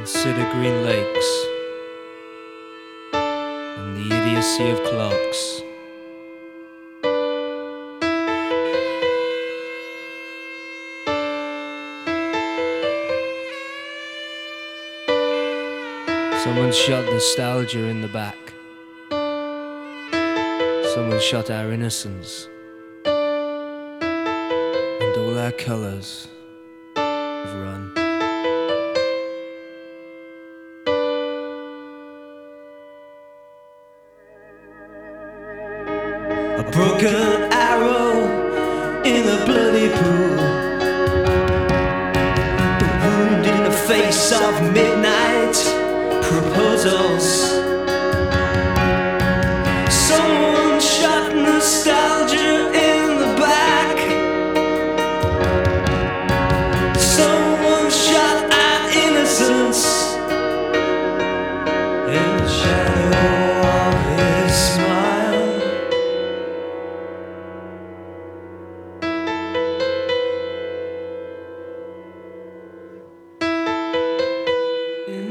Consider green lakes and the idiocy of clocks. Someone shot nostalgia in the back. Someone shot our innocence. And all our colours have run. A broken arrow in a bloody pool. A wound in the face of midnight proposals. Someone shot nostalgia in the back. Someone shot our innocence in the shadow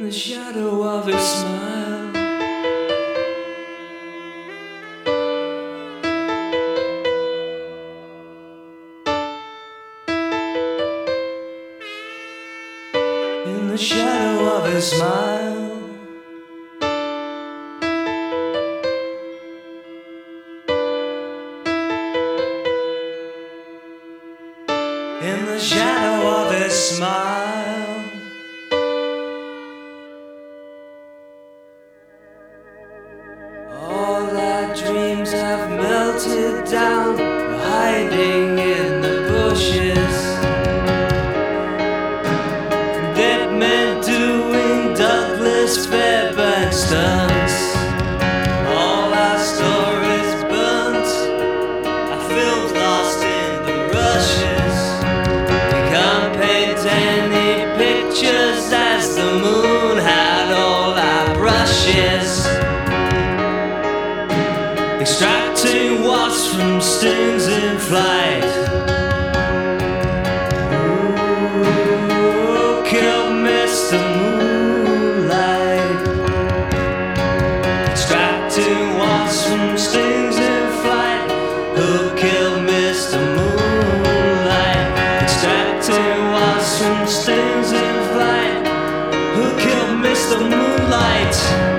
the shadow of his smile. In the shadow of his smile. In the shadow of his smile. Dreams have melted down, hiding in the bushes. Dead men doing Douglas Fairbanks wasps stings in flight. Mr. Moonlight. From stings in flight. Who killed Mr. Moonlight? From stings in flight. Who killed Mr. Moonlight?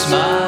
smile.